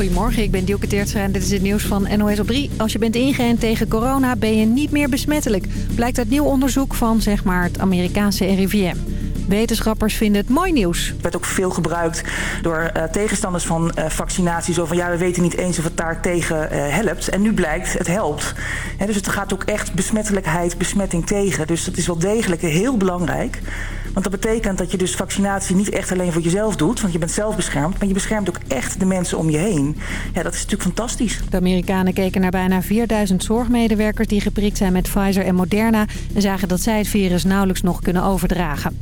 Goedemorgen, ik ben Dielke Teertstra en dit is het nieuws van NOS op 3. Als je bent ingeënt tegen corona ben je niet meer besmettelijk. Blijkt uit nieuw onderzoek van zeg maar, het Amerikaanse RIVM. Wetenschappers vinden het mooi nieuws. Het werd ook veel gebruikt door uh, tegenstanders van uh, vaccinatie. Zo van ja, we weten niet eens of het daar tegen uh, helpt. En nu blijkt, het helpt. He, dus het gaat ook echt besmettelijkheid, besmetting tegen. Dus dat is wel degelijk heel belangrijk. Want dat betekent dat je dus vaccinatie niet echt alleen voor jezelf doet. Want je bent zelf beschermd. Maar je beschermt ook echt de mensen om je heen. Ja, dat is natuurlijk fantastisch. De Amerikanen keken naar bijna 4000 zorgmedewerkers die geprikt zijn met Pfizer en Moderna. En zagen dat zij het virus nauwelijks nog kunnen overdragen.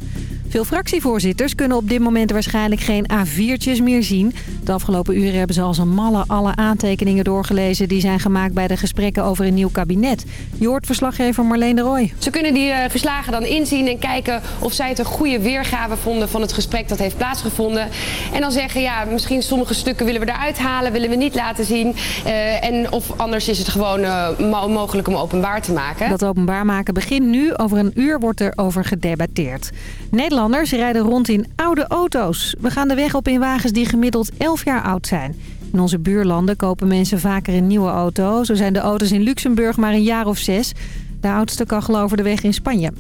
Veel fractievoorzitters kunnen op dit moment waarschijnlijk geen A4'tjes meer zien. De afgelopen uren hebben ze als een malle alle aantekeningen doorgelezen... die zijn gemaakt bij de gesprekken over een nieuw kabinet. Je hoort verslaggever Marleen de Rooij. Ze kunnen die uh, verslagen dan inzien en kijken of zij het een goede weergave vonden... van het gesprek dat heeft plaatsgevonden. En dan zeggen, ja, misschien sommige stukken willen we eruit halen... willen we niet laten zien. Uh, en of anders is het gewoon uh, mogelijk om openbaar te maken. Dat openbaar maken begint nu. Over een uur wordt er over gedebatteerd. Nederland Nederlanders rijden rond in oude auto's. We gaan de weg op in wagens die gemiddeld 11 jaar oud zijn. In onze buurlanden kopen mensen vaker een nieuwe auto. Zo zijn de auto's in Luxemburg maar een jaar of zes. De oudste kachel over de weg in Spanje.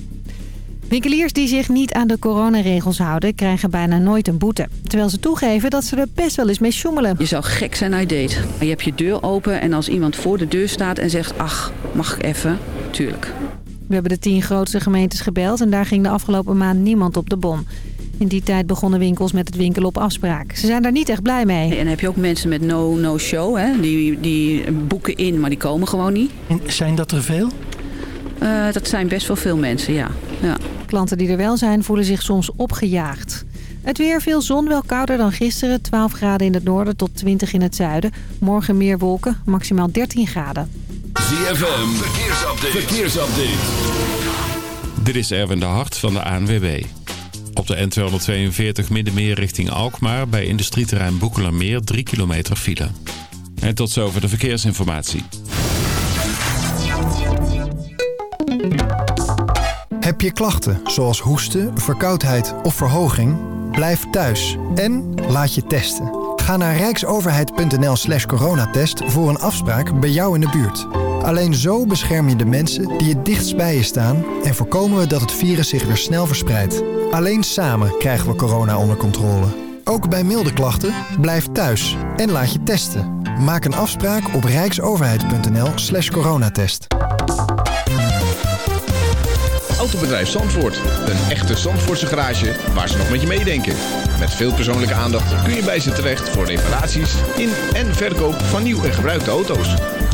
Winkeliers die zich niet aan de coronaregels houden... krijgen bijna nooit een boete. Terwijl ze toegeven dat ze er best wel eens mee sjoemelen. Je zou gek zijn uit date. Je hebt je deur open en als iemand voor de deur staat en zegt... ach, mag ik even? Tuurlijk. We hebben de tien grootste gemeentes gebeld en daar ging de afgelopen maand niemand op de bon. In die tijd begonnen winkels met het winkelen op afspraak. Ze zijn daar niet echt blij mee. En dan heb je ook mensen met no-no-show. Die, die boeken in, maar die komen gewoon niet. En zijn dat er veel? Uh, dat zijn best wel veel mensen, ja. ja. Klanten die er wel zijn voelen zich soms opgejaagd. Het weer veel zon, wel kouder dan gisteren. 12 graden in het noorden tot 20 in het zuiden. Morgen meer wolken, maximaal 13 graden. ZFM, verkeersupdate. verkeersupdate. Dit is Erwin de Hart van de ANWB. Op de N242 Middenmeer richting Alkmaar... bij industrieterrein Boekelermeer 3 kilometer file. En tot zover de verkeersinformatie. Heb je klachten zoals hoesten, verkoudheid of verhoging? Blijf thuis en laat je testen. Ga naar rijksoverheid.nl slash coronatest voor een afspraak bij jou in de buurt. Alleen zo bescherm je de mensen die het dichtst bij je staan... en voorkomen we dat het virus zich weer snel verspreidt. Alleen samen krijgen we corona onder controle. Ook bij milde klachten, blijf thuis en laat je testen. Maak een afspraak op rijksoverheid.nl slash coronatest. Autobedrijf Zandvoort. Een echte Zandvoortse garage waar ze nog met je meedenken. Met veel persoonlijke aandacht kun je bij ze terecht voor reparaties in en verkoop van nieuw en gebruikte auto's.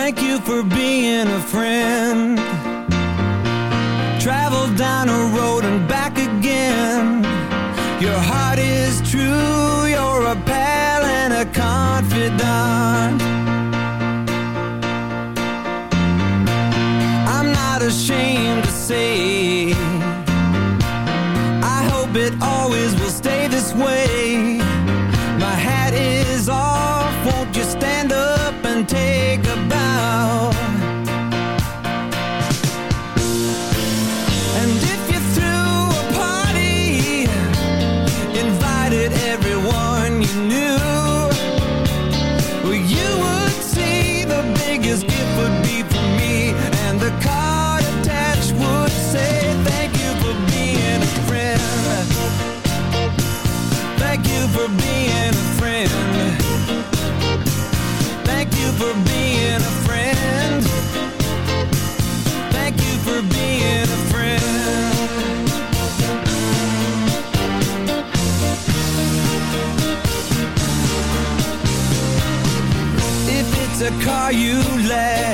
Thank you for being a friend. Travel down a road and back again. Your heart is true, you lack,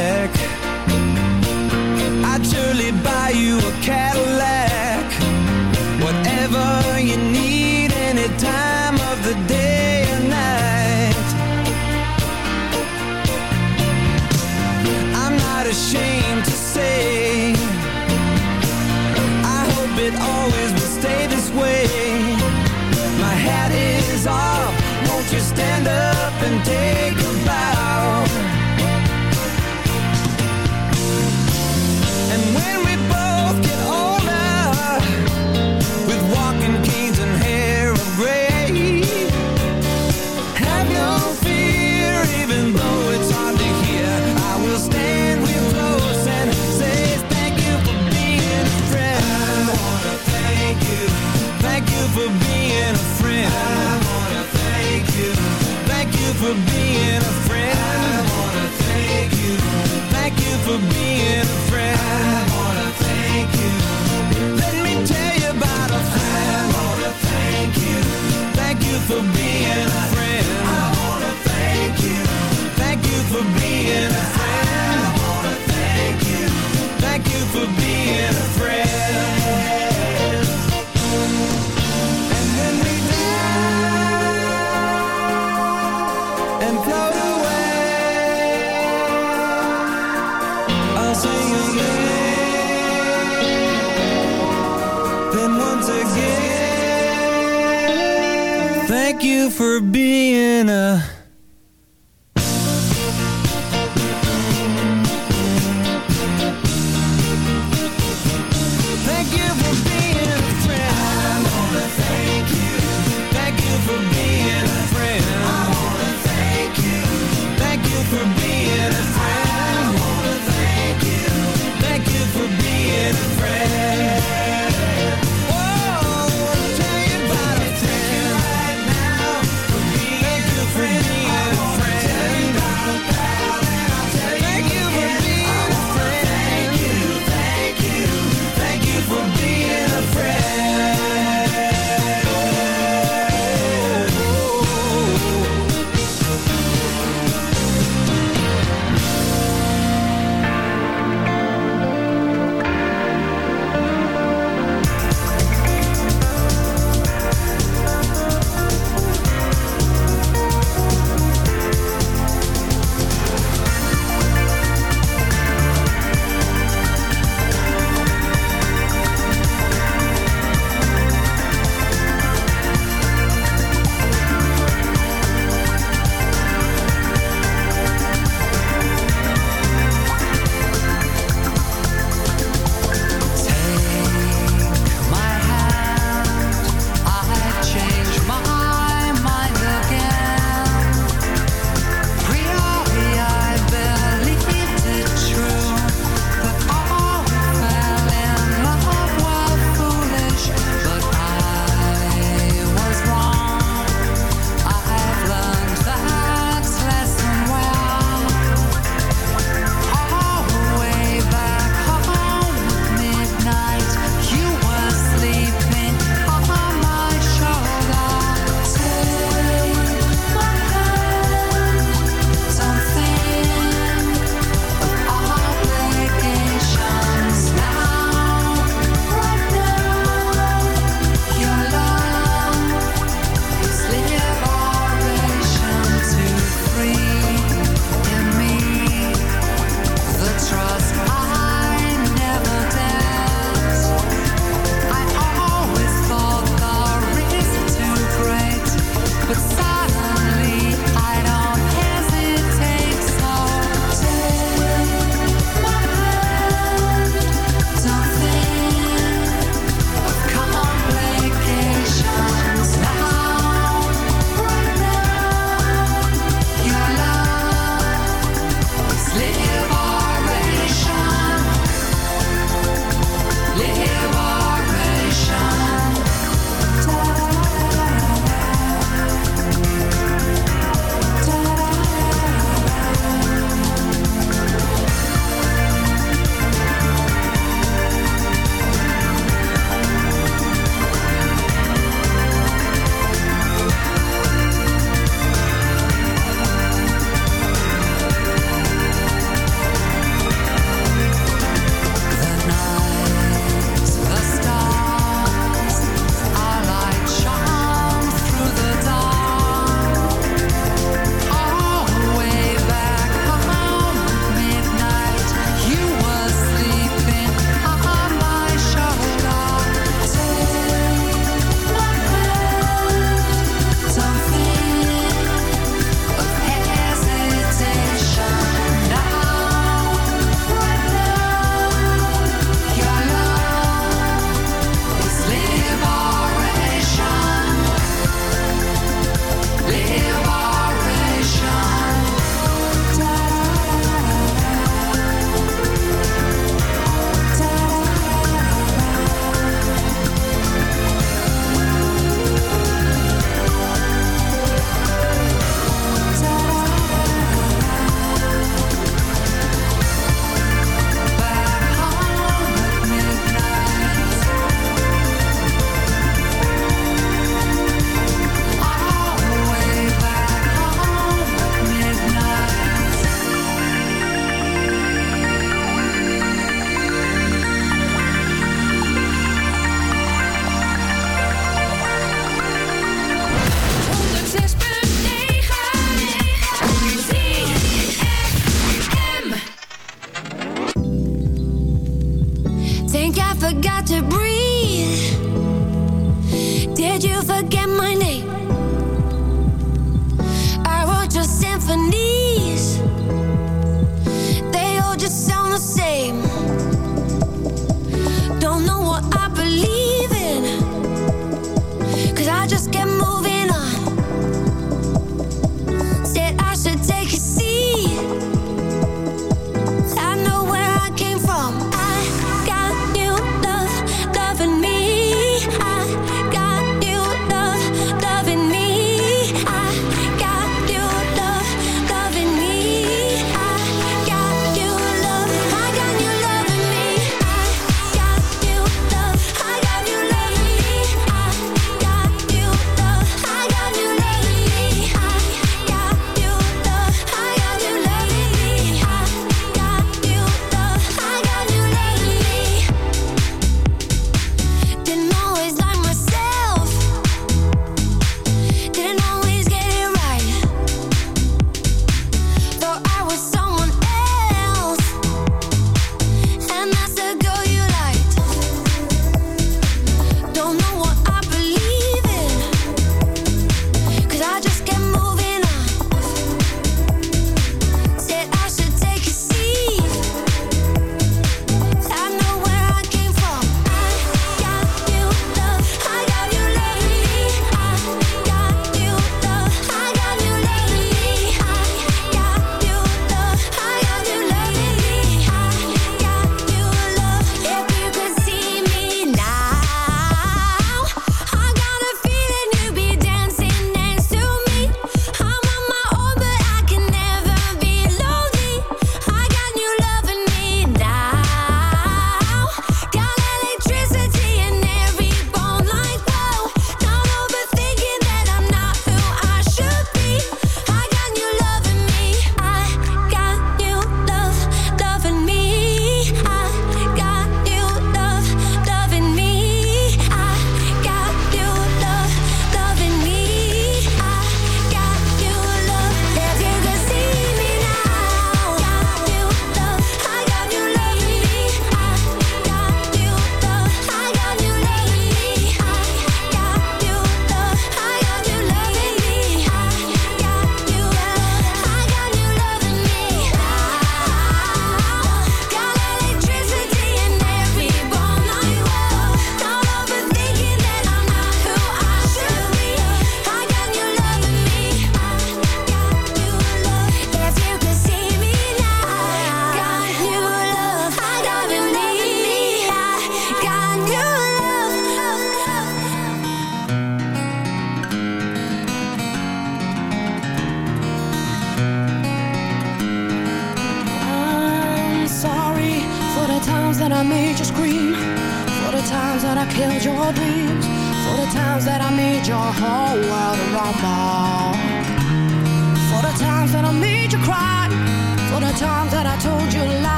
to breathe. Did you forget my name?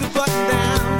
The button down.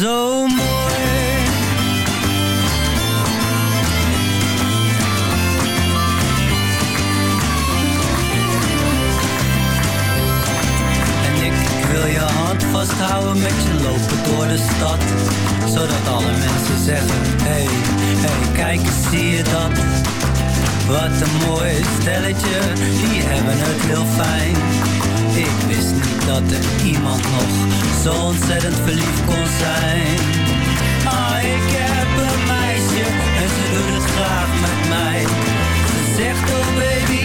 zo mooi. Wil je hand vasthouden met je lopen door de stad Zodat alle mensen zeggen Hey, hey, kijk eens, zie je dat? Wat een mooi stelletje Die hebben het heel fijn Ik wist niet dat er iemand nog Zo ontzettend verliefd kon zijn. Ah, ik heb een meisje En ze doet het graag met mij. Ze zegt oh baby,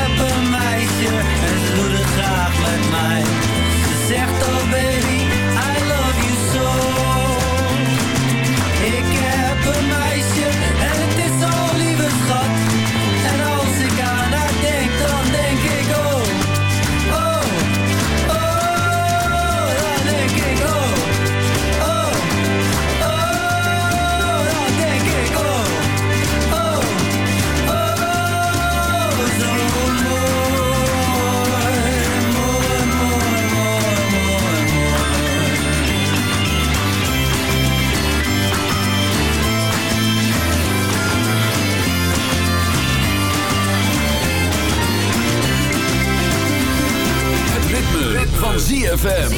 ZFM.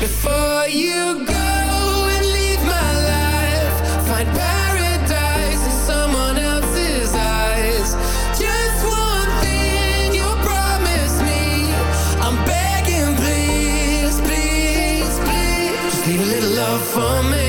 Before you go and leave my life, find paradise in someone else's eyes. Just one thing you promise me. I'm begging, please, please, please. Just leave a little love for me.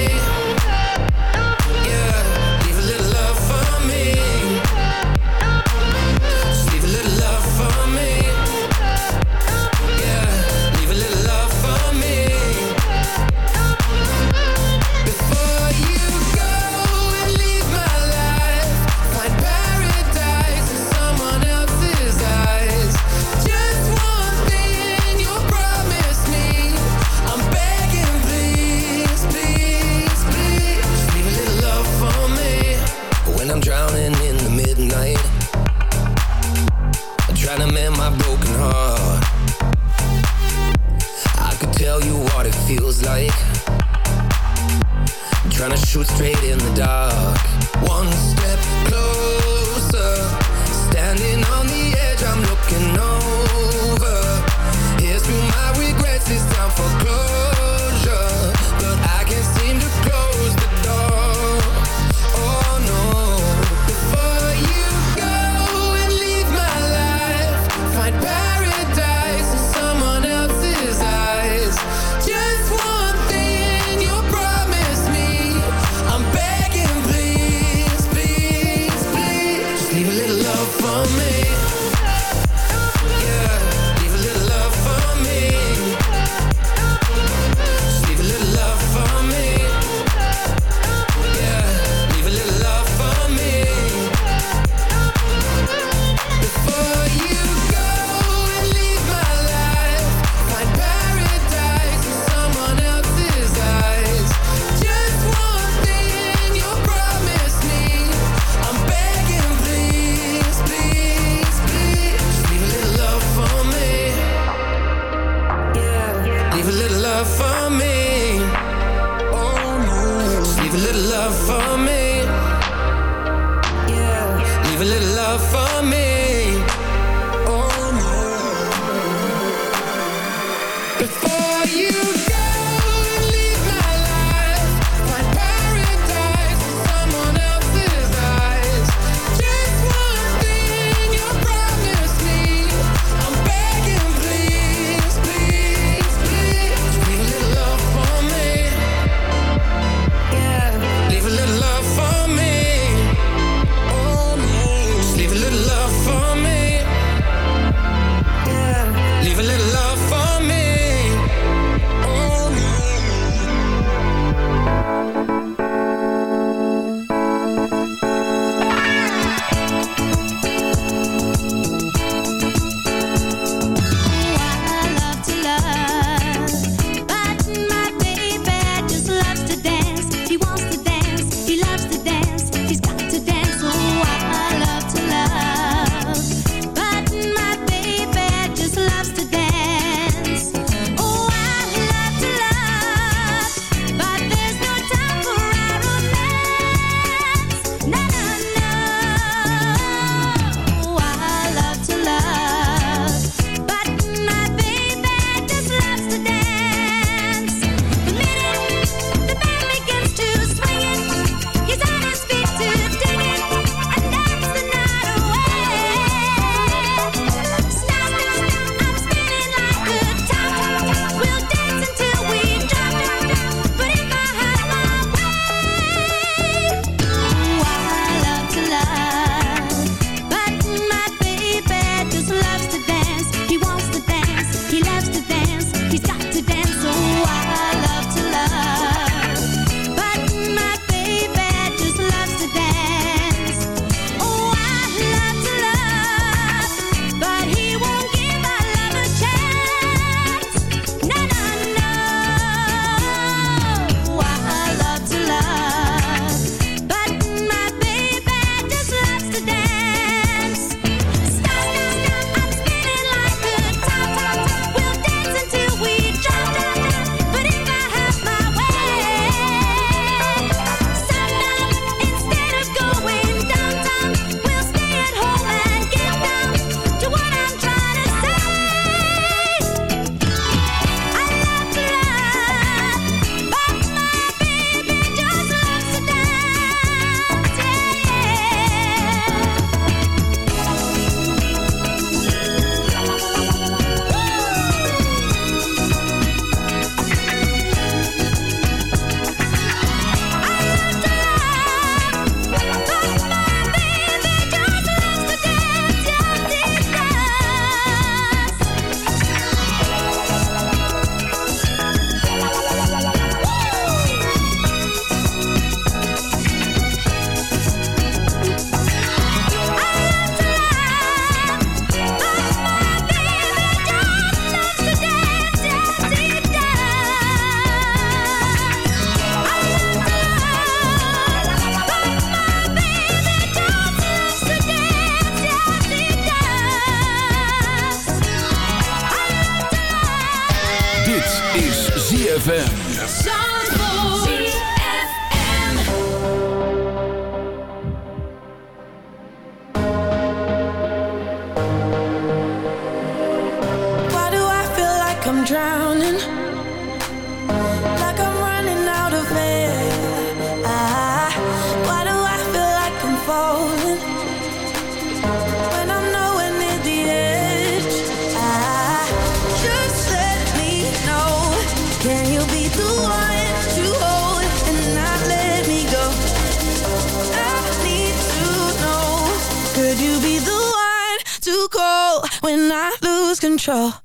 To mend my broken heart. I could tell you what it feels like. Trying to shoot straight in the dark. One step closer. Standing on the edge, I'm looking over. Here's through my regrets, it's time for closure. When I lose control?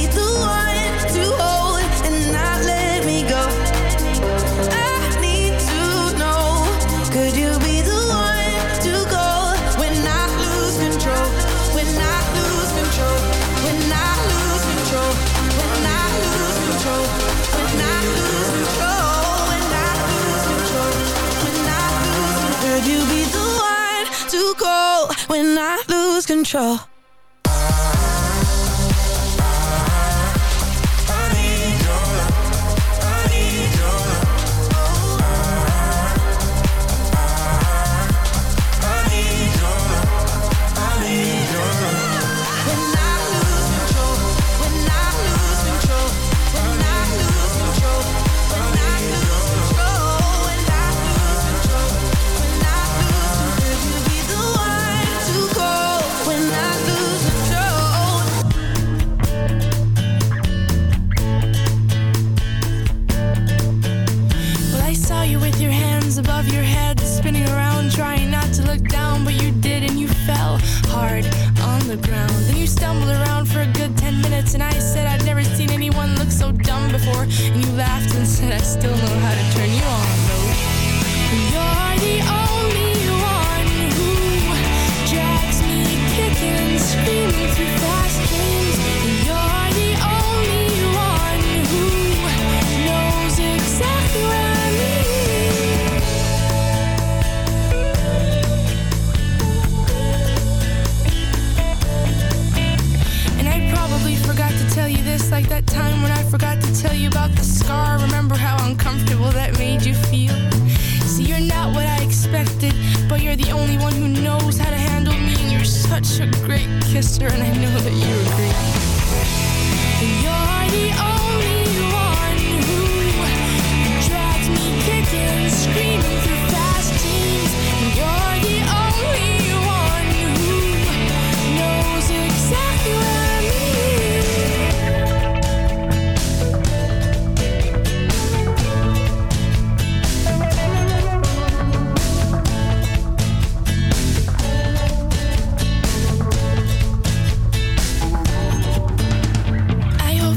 control?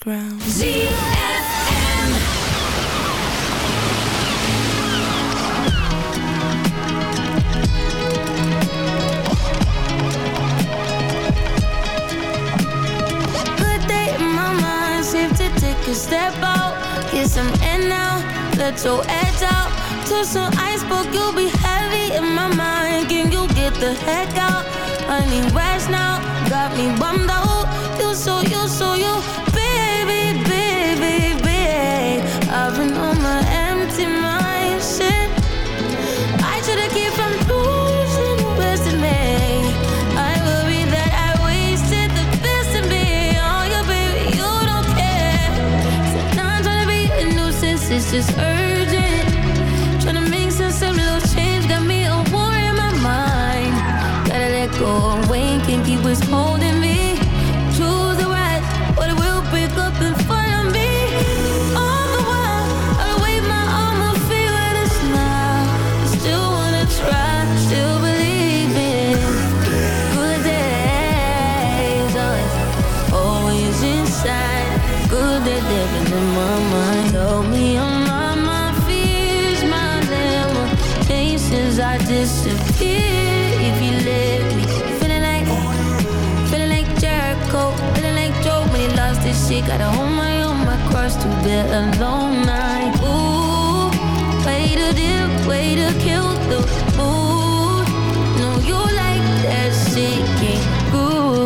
ground. Good day in my mind, safe to take a step out. Get some air now, let your edge out. Till some iceberg, you'll be heavy in my mind. Can you get the heck out? I need rest now, got me bummed out. You so, you so, you, I've my empty mind. I should've kept from losing the best me. I worry that I wasted the best me. Oh, baby, you don't care. So now I'm tryna be a nuisance, it's just urgent. Change, got me a war in my mind. Gotta let go keep what's holding bear alone night. Way to way to kill the mood. No, you like that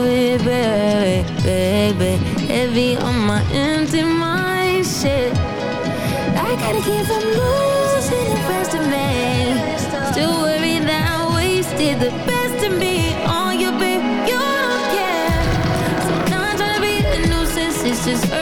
it, baby, baby. Heavy on my empty mind, shit. I gotta keep from losing the of that I wasted the best of me on you. You don't care. To be a nuisance. It's just